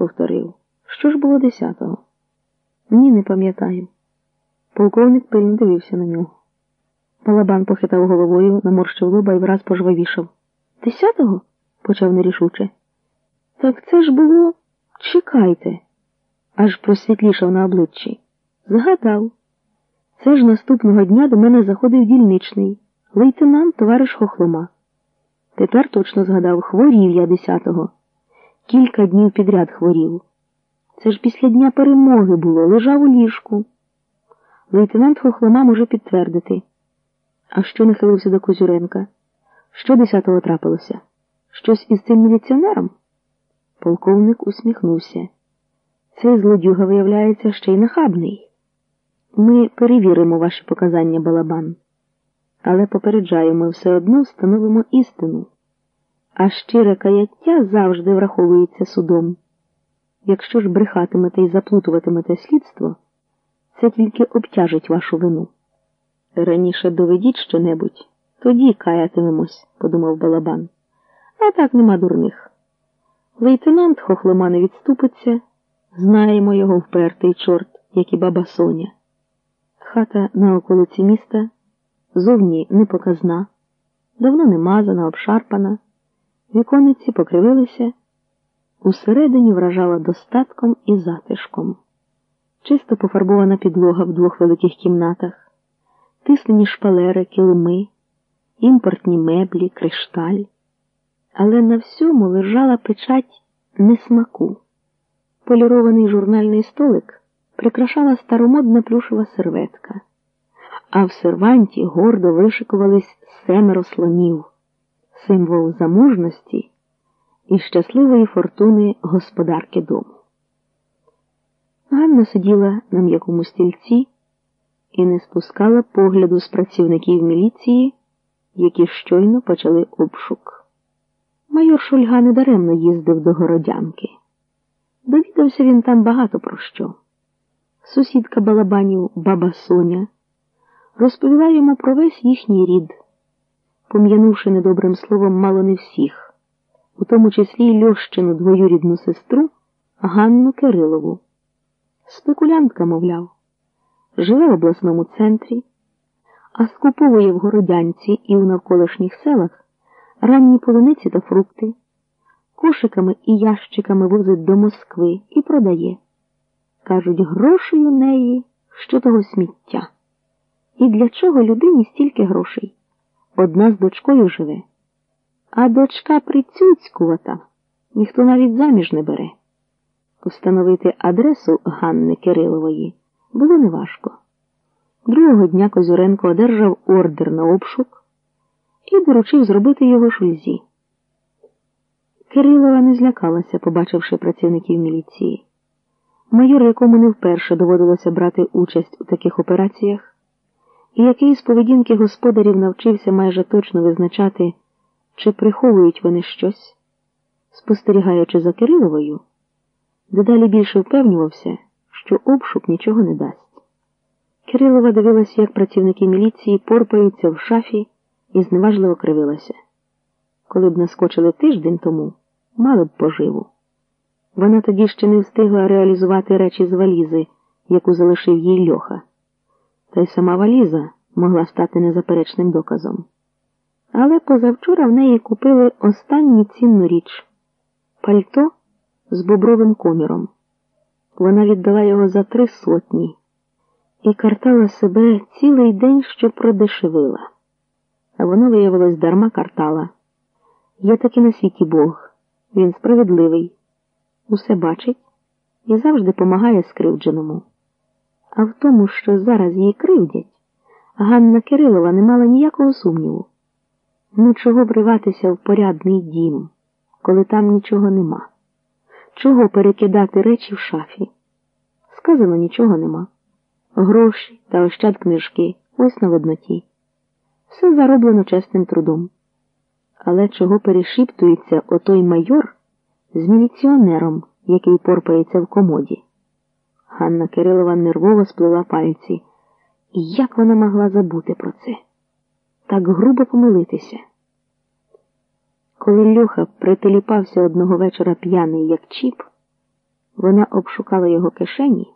повторив. Що ж було десятого? Ні, не пам'ятаю. Полковник пильно дивився на нього. Балабан похитав головою, наморщив лоба і враз пожвавішав. Десятого? почав нерішуче. Так це ж було. Чекайте, аж просвітлішав на обличчі. Згадав. Це ж наступного дня до мене заходив дільничний, лейтенант товариш Хохлома. Тепер точно згадав, хворів я десятого. Кілька днів підряд хворів. Це ж після дня перемоги було, лежав у ліжку. Лейтенант Хохлома може підтвердити. А що нахилився до Козюренка? Що десятого трапилося? Щось із цим міліціонером? Полковник усміхнувся. Цей злодюга виявляється ще й нахабний. Ми перевіримо ваші показання, балабан. Але попереджаємо, все одно встановимо істину. А щире каяття завжди враховується судом. Якщо ж брехатимете і заплутуватимете слідство, це тільки обтяжить вашу вину. Раніше доведіть щонебудь, тоді каятимемось, подумав балабан. А так нема дурних. Лейтенант хохлома не відступиться, знаємо його впертий чорт, як і баба Соня. Хата на околиці міста зовні непоказна, давно не мазана, обшарпана, вікониці покривилися, усередині вражала достатком і затишком. Чисто пофарбована підлога в двох великих кімнатах, тиснені шпалери, килими, імпортні меблі, кришталь. Але на всьому лежала печать несмаку. Полірований журнальний столик прикрашала старомодна плюшева серветка, а в серванті гордо вишикувались семеро слонів, символ заможності і щасливої фортуни господарки дому. Ганна сиділа на м'якому стільці і не спускала погляду з працівників міліції, які щойно почали обшук. Майор Шульга недаремно їздив до городянки. Довідався він там багато про що. Сусідка балабанів баба Соня розповіла йому про весь їхній рід, пом'янувши недобрим словом мало не всіх, у тому числі й Льощину двоюрідну сестру Ганну Кирилову. Спекулянтка, мовляв, живе в обласному центрі, а скуповує в городянці і в навколишніх селах ранні полуниці та фрукти, кошиками і ящиками возить до Москви і продає. Кажуть, грошей у неї що того сміття. І для чого людині стільки грошей? Одна з дочкою живе, а дочка прицюцькувата, ніхто навіть заміж не бере. Встановити адресу Ганни Кирилової було неважко. Другого дня Козюренко одержав ордер на обшук і доручив зробити його шульзі. Кирилова не злякалася, побачивши працівників міліції. Майор, якому не вперше доводилося брати участь у таких операціях, і який з поведінки господарів навчився майже точно визначати, чи приховують вони щось, спостерігаючи за Кириловою, дедалі більше впевнювався, що обшук нічого не дасть. Кирилова дивилася, як працівники міліції порпаються в шафі і зневажливо кривилася. Коли б наскочили тиждень тому, мали б поживу. Вона тоді ще не встигла реалізувати речі з валізи, яку залишив їй льоха. Та й сама валіза могла стати незаперечним доказом. Але позавчора в неї купили останню цінну річ пальто з бобровим коміром. Вона віддала його за три сотні і картала себе цілий день, що продешевила. А воно виявилось дарма картала. Є таки на світі Бог, він справедливий, усе бачить і завжди помагає скривдженому. А в тому, що зараз її кривдять, Ганна Кирилова не мала ніякого сумніву. Ну, чого вриватися в порядний дім, коли там нічого нема? Чого перекидати речі в шафі? Сказано, нічого нема. Гроші та ощад книжки ось на видноті. Все зароблено чесним трудом. Але чого перешіптується отой майор з міліціонером, який порпається в комоді? Ганна Кирилова нервово сплела пальці. Як вона могла забути про це? Так грубо помилитися. Коли Льоха прителіпався одного вечора п'яний, як чіп, Вона обшукала його кишені